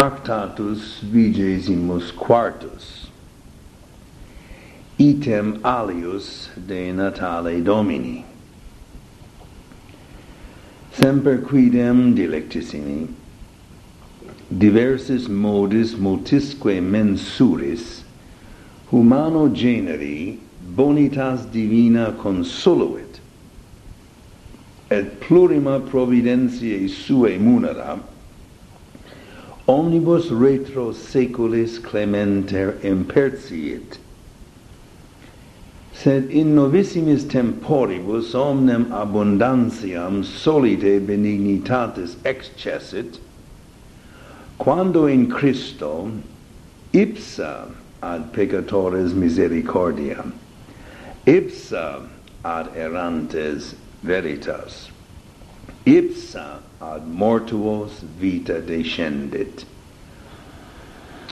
Tractatus vigesimus quartus. Item alius de natale domini. Semper quidem dilectissimi diversis modis multisque mensuris humano generi bonitas divina consoluit et plurima providentiae suae munera omnibus retro seculis clementer impertiit. Sed in novissimis temporibus omnem abundantiam solide benignitatis excessit quando in Christo ipsa ad peccatores misericordia ipsa ad errantes veritas ipsa ad mortuos vita descendit.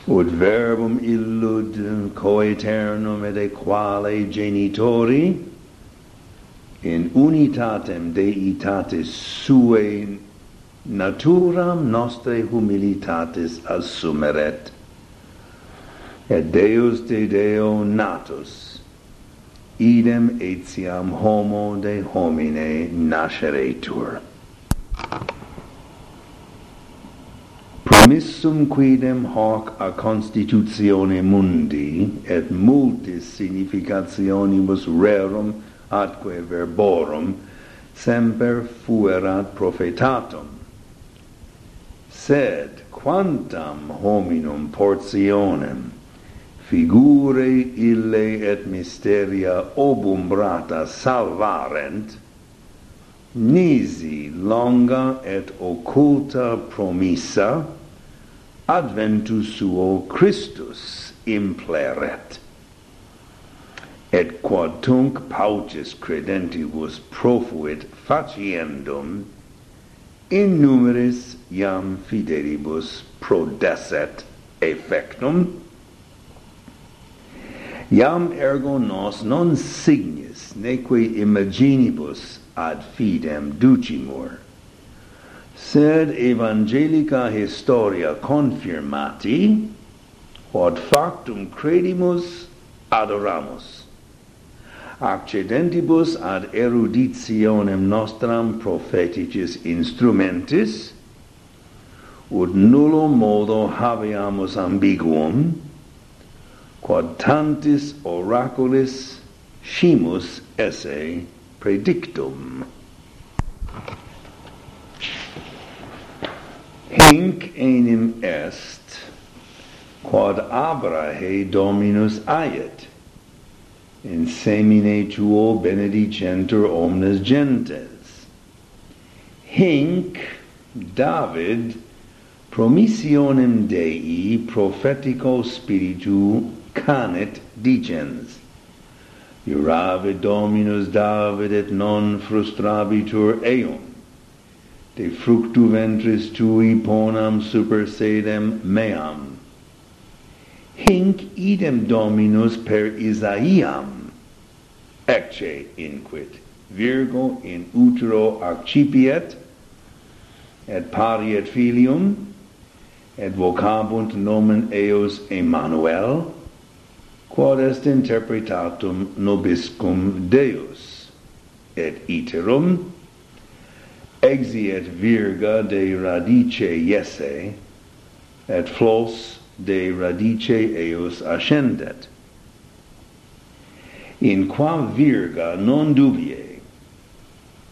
Ut verbum illud coeternum et equale genitori in unitatem deitatis suae naturam nostrae humilitatis assumeret et deus de deo natus idem etiam homo de homine nasceretur missum quidem hoc a constitutione mundi et multis significationibus rerum atque verborum semper fuerat profetatum. Sed quantam hominum portionem figure ille et mysteria obumbrata salvarent nisi longa et occulta promissa adventus suo Christus impleret. Et quod tunc paucis credentibus profuit faciendum, in numeris iam fidelibus prodesset effectum, iam ergo nos non signis neque imaginibus ad fidem ducimur, sed evangelica historia confirmati, quod factum credimus adoramus. Accedentibus ad eruditionem nostram propheticis instrumentis, ut nullo modo habeamus ambiguum, quod tantis oraculis scimus esse predictum. Hinc enim est, quod Abrahe Dominus aiet, in semine tuo benedicentur omnes gentes. Hinc David promissionem Dei prophetico spiritu canet dicens, Iurave Dominus David et non frustrabitur eum, de fructu ventris tui ponam super sedem meam. Hinc idem Dominus per Isaiam, ecce inquit, virgo in utero accipiet, et pariet filium, et vocabunt nomen eos Emmanuel, quod est interpretatum nobiscum Deus, et iterum, exiet virga de radice iese, et flos de radice eos ascendet. In quam virga non dubie,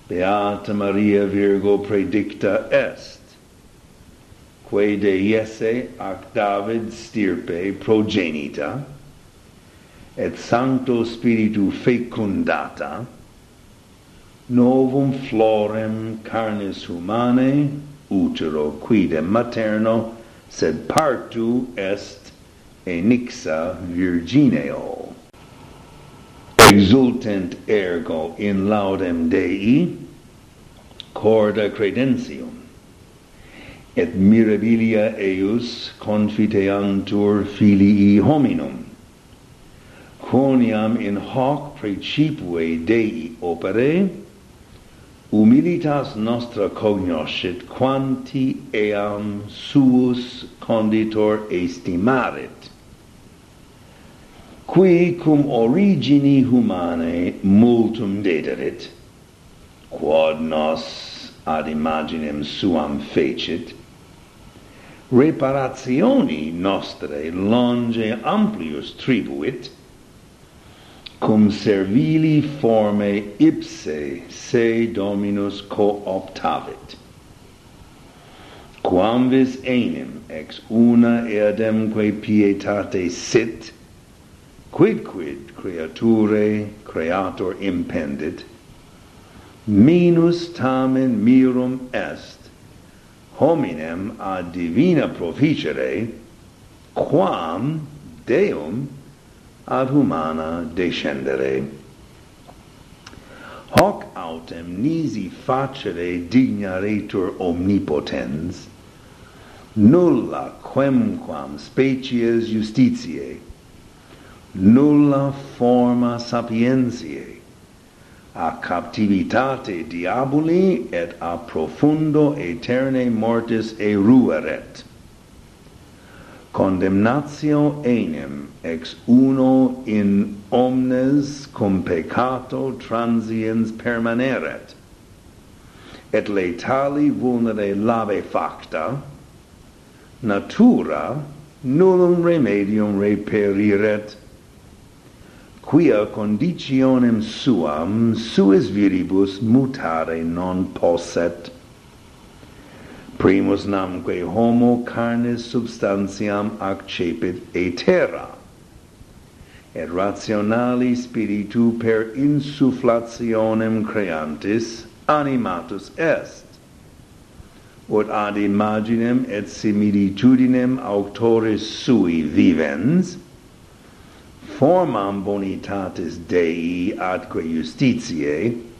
Beata Maria Virgo predicta est, quae de iese ac David stirpe progenita, et Sancto Spiritu fecundata, novum florem carnis humanae utero quidem materno sed partu est enixa virgineo. Exultent ergo in laudem Dei corda credentium. Et mirabilia eius confiteantur filii hominum. Quoniam in hoc precipue Dei opere humilitas nostra cognoscit quanti eam suus conditor estimaret. Qui cum origini humanae multum dederit quod nos ad imaginem suam fecit reparationi nostrae longe amplius tribuit cum servili forme ipse se dominus cooptavit. Quam vis enim ex una eademque pietate sit quid quid creature creator impendit minus tamen mirum est hominem ad divina proficere quam deum ad humana descendere. Hoc autem nisi facere dignaretur omnipotens, nulla quemquam species justitiae, nulla forma sapientiae, a captivitate diaboli et a profundo aeterne mortis erueret condemnatio enim ex uno in omnes cum peccato transiens permaneret. Et letali vulnere lave facta natura nullum remedium reperiret. Quia conditionem suam suis viribus mutare non posset primus namque homo carnis substantiam accepit aetera et rationali spiritu per insufflationem creantis animatus est. Ut ad imaginem et similitudinem auctoris sui vivens formam bonitatis Dei adque justitiae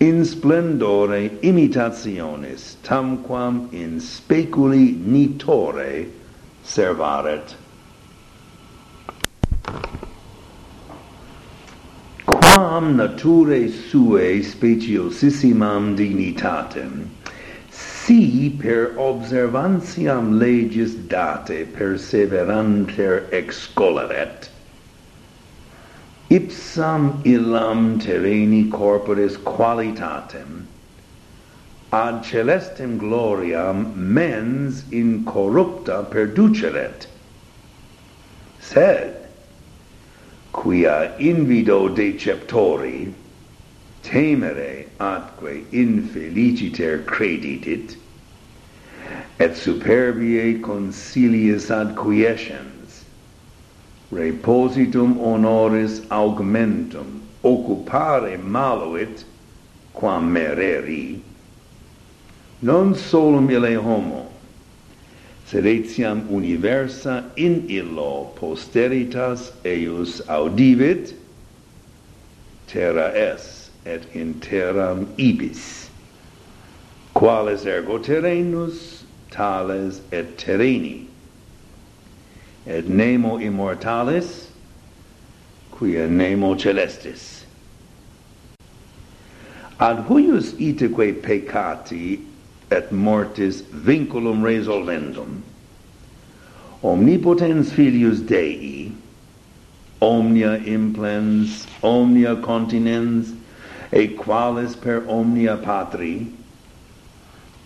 in splendore imitationis tamquam in speculi nitore servaret. Quam naturae suae speciosissimam dignitatem si per observantiam legis date perseveranter excolaret ipsam illam terreni corporis qualitatem ad celestem gloriam mens incorrupta perduceret sed quia invido deceptori temere atque infeliciter creditit et superbie consiliis adquiescent repositum honoris augmentum occupare maluit quam mereri. Non solum ille homo sed etiam universa in illo posteritas eius audivit terra es et in terram ibis. Quales ergo terrenus tales et terreni et nemo immortalis quia nemo celestis. Ad huius iteque peccati et mortis vinculum resolvendum omnipotens filius Dei omnia implens omnia continens et qualis per omnia patri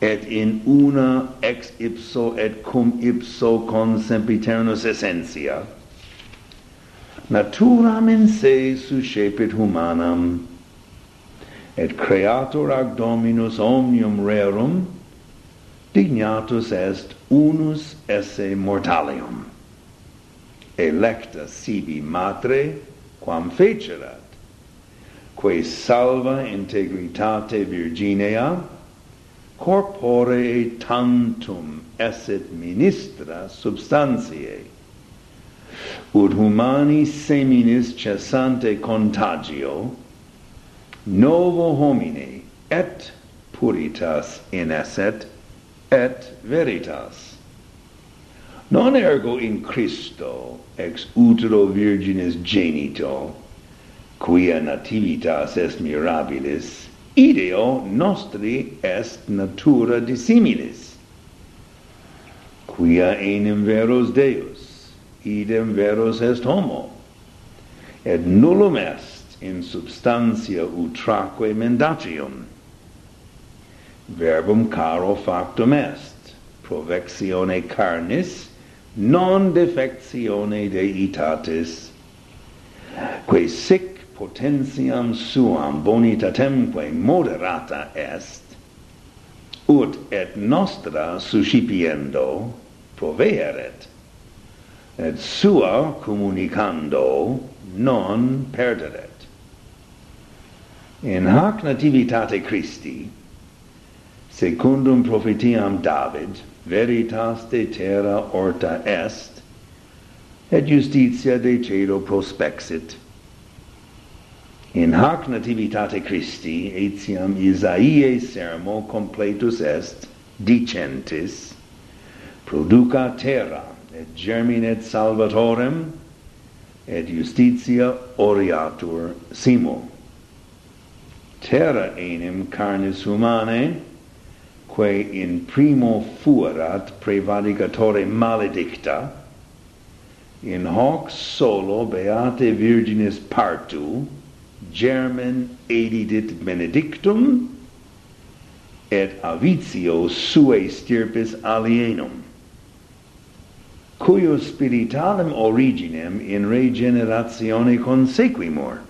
et in una ex ipso et cum ipso con sempiternus essentia. Naturam in se suscepit humanam et creator ac dominus omnium rerum dignatus est unus esse mortalium. Electa sibi matre quam fecerat quae salva integritate virginea corpore tantum esset ministra substantiae. Ut humani seminis cessante contagio novo homine et puritas in esset et veritas. Non ergo in Christo ex utero virginis genito quia nativitas est mirabilis ideo nostri est natura dissimilis. Quia enim veros deus idem veros est homo et nullum est in substantia utraque mendacium verbum caro factum est provectione carnis non defectione deitatis. Quae sic potentiam suam bonitatemque moderata est, ut et nostra suscipiendo proveeret. Et sua communicando non perderet. In hac nativitate Christi, secundum profetiam David, veritas de terra orta est, et justitia de cielo prospexit, in hac nativitate Christi etiam Isaiae sermo completus est dicentis produca terra et germinet salvatorem et justitia oriatur simo. Terra enim carnis humanae quae in primo fuerat prevaricatore maledicta in hoc solo beate virginis partu Germen edidit benedictum et avitio suae stirpis alienum cuius spiritualem originem in regeneratione consequimur.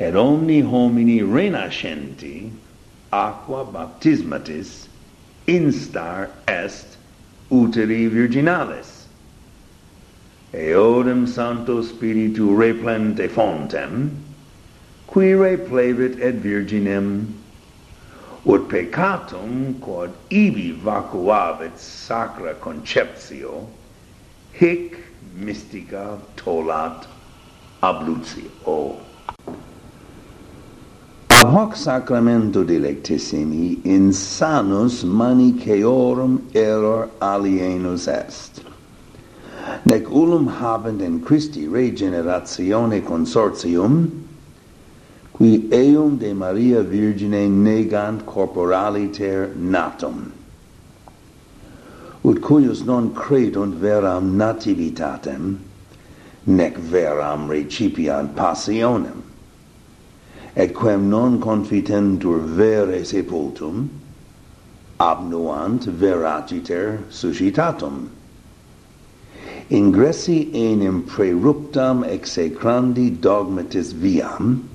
Et omni homini renascenti aqua baptismatis instar est uteri virginalis eodem Sancto Spiritu replente fontem, qui replevit et virginem, ut peccatum quod ibi vacuavit sacra conceptio, hic mystica tolat ablutio. Ab hoc sacramento delectissimi insanus manicheorum error alienus est nec ulum habent in Christi regeneratione consortium, qui eum de Maria Virgine negant corporaliter natum, ut cuius non credunt veram nativitatem, nec veram recipiant passionem, et quem non confitentur vere sepultum, abnuant veraciter suscitatum, ingressi enim preruptam execrandi dogmatis viam,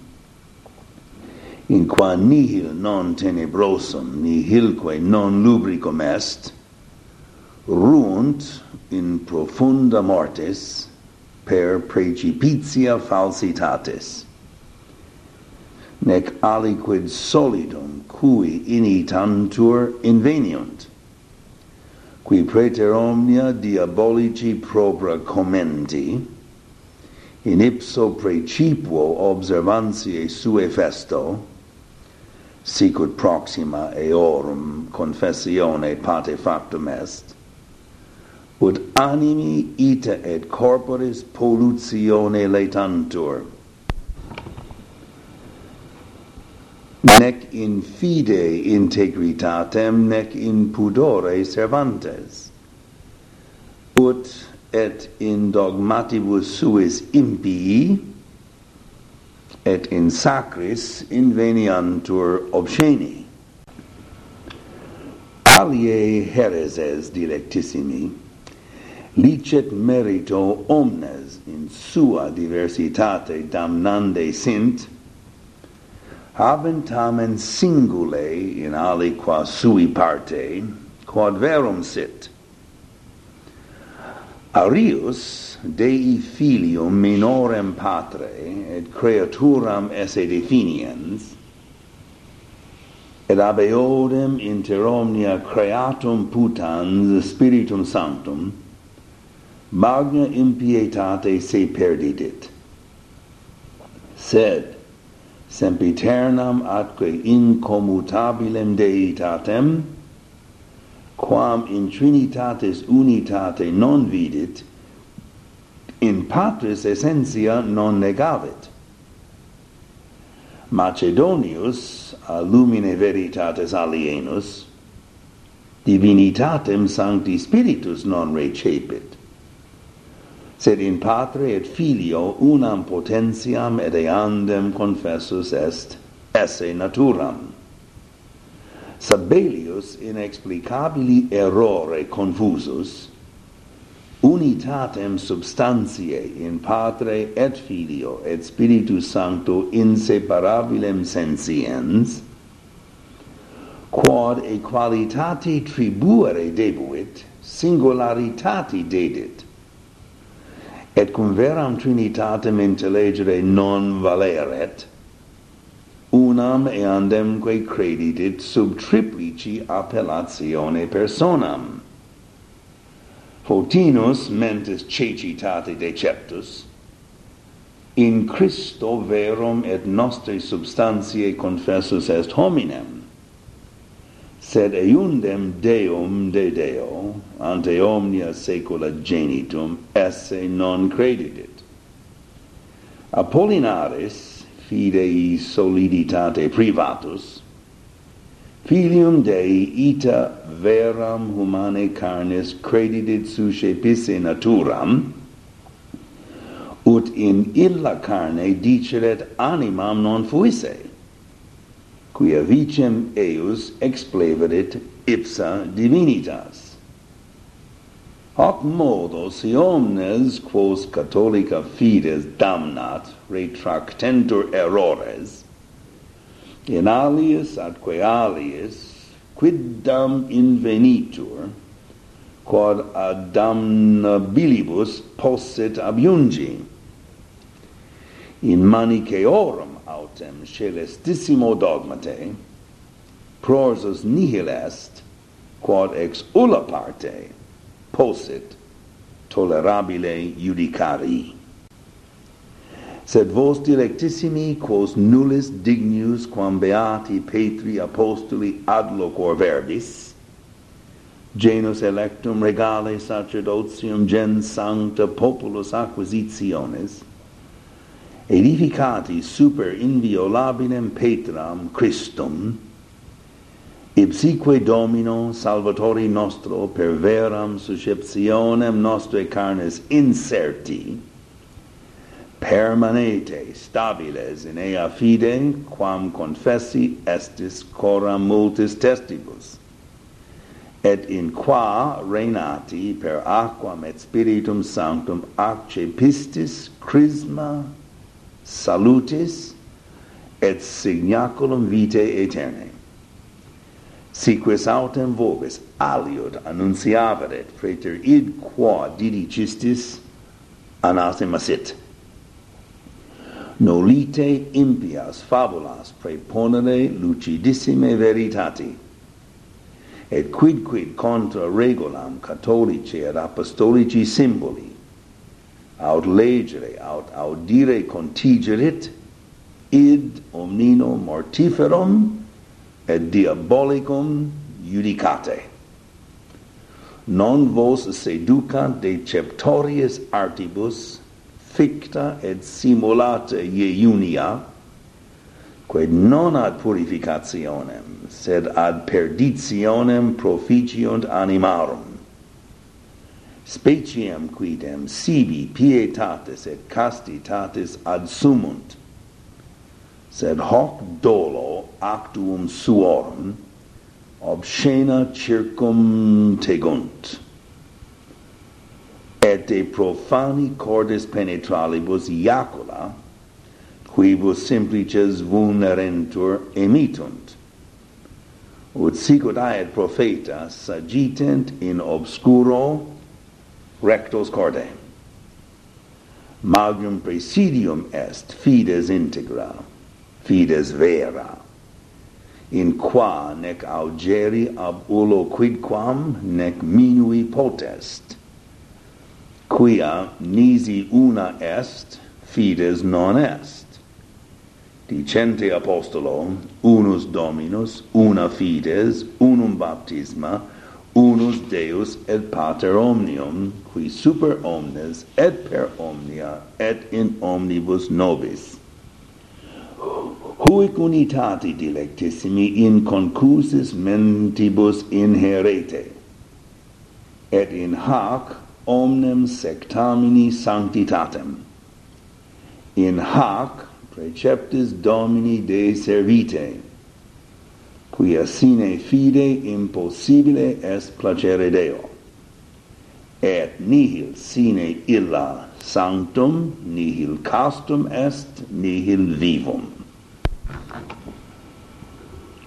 in qua nihil non tenebrosum nihilque non lubricum est ruunt in profunda mortis per precipitia falsitatis. Nec aliquid solidum cui initantur inveniunt qui praeter omnia diabolici propra commendi, in ipso precipuo observantiae sue festo, sicut proxima eorum confessione pate factum est, ut animi ita et corporis pollutione laetantur, nec in fide integritatem nec in pudore servantes. Ut et in dogmatibus suis impii et in sacris inveniantur obsceni. Alie hereses dilectissimi licet merito omnes in sua diversitate damnande sint habent tamen singule in aliqua sui parte quod verum sit. Arius Dei filium minorem patre et creaturam esse definiens et ab eodem inter omnia creatum putans spiritum sanctum magna impietate se perdidit. Sed sempiternam atque incommutabilem deitatem quam in trinitatis unitate non vidit in patris essentia non negavit. Macedonius a lumine veritates alienus divinitatem sancti spiritus non recepit sed in patre et filio unam potentiam et eandem confessus est esse naturam. Sabellius inexplicabili errore confusus, unitatem substantiae in Patre et Filio et Spiritus Sancto inseparabilem sensiens, quod equalitate tribuere debuit, singularitati dedit, et cum veram Trinitatem intellegere non valeret, unam eandemque credidit sub triplici appellatione personam. fortinus mentis cecitate deceptus, in Christo verum et nostri substantiae confessus est hominem, sed eundem Deum de Deo, ante omnia saecula genitum, esse non credidit. Apollinaris, fidei soliditate privatus, filium Dei ita veram humane carnes credidit suscepisse naturam, ut in illa carne diceret animam non fuisse, quia vicem eius expleverit ipsa divinitas. Hoc modo si omnes quos catholica fides damnat retractentur errores, in alias atque alias quiddam invenitur, quod ad damnabilibus posset abiungi. In manicheorum autem celestissimo dogmate prorsus nihil est quod ex ulla parte possit tolerabile judicari. Sed vos dilectissimi quos nullis dignius quam beati petri apostoli ad locor verbis genus electum regale sacerdotium gens sancta populus acquisitiones edificati super inviolabinem Petram Christum, ipsique Domino Salvatori nostro per veram susceptionem nostre carnes inserti, permanete stabiles in ea fide, quam confessi estis coram multis testibus, et in qua reinati per aquam et spiritum sanctum accepistis chrisma salutis et signaculum vitae aeternae si quis autem vobis aliud annunciaveret praeter id qua didicistis anathema sit. Nolite impias fabulas preponere lucidissime veritati et quid quid contra regulam catholici et apostolici symboli aut legere, aut audire contigerit, id omnino mortiferum et diabolicum judicate. Non vos seducant deceptorius artibus, ficta et simulata iunia, quid non ad purificationem, sed ad perditionem proficiunt animarum speciem quidem sibi pietatis et castitatis adsumunt sed hoc dolo actuum suorum obscena circum tegunt et de profani cordis penetralibus iacula quibus simplices vulnerentur emitunt. Ut sicut aet prophetas sagitent in obscuro rectos corde. Magnum presidium est fides integra, fides vera, in qua nec augeri ab ulo quidquam nec minui potest, quia nisi una est, fides non est. Dicente apostolo, unus dominus, una fides, unum baptisma, unus Deus et Pater omnium, qui super omnes et per omnia et in omnibus nobis. Huic unitati dilectissimi in concursis mentibus inherete, et in hac omnem sectamini sanctitatem. In hac preceptis Domini de servite, quia sine fide impossibile est placere Deo. Et nihil sine illa sanctum, nihil castum est, nihil vivum.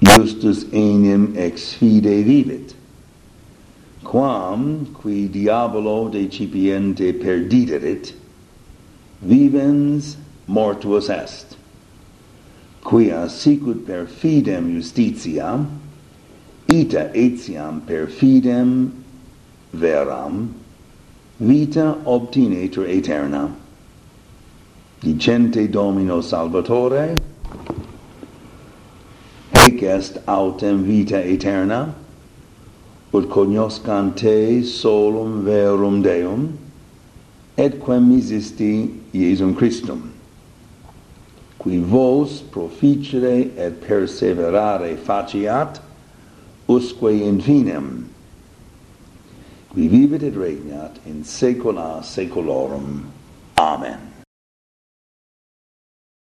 Justus enim ex fide vivit, quam, qui diabolo decipiente perdideret, vivens mortuus est quia sicut per fidem justitiam ita etiam per fidem veram vita obtinetur aeterna dicente domino salvatore hic est autem vita aeterna ut cognoscant te solum verum deum et quem misisti iesum christum qui vos proficere et perseverare faciat, usque in finem, qui vivit et regnat in saecula saeculorum. Amen.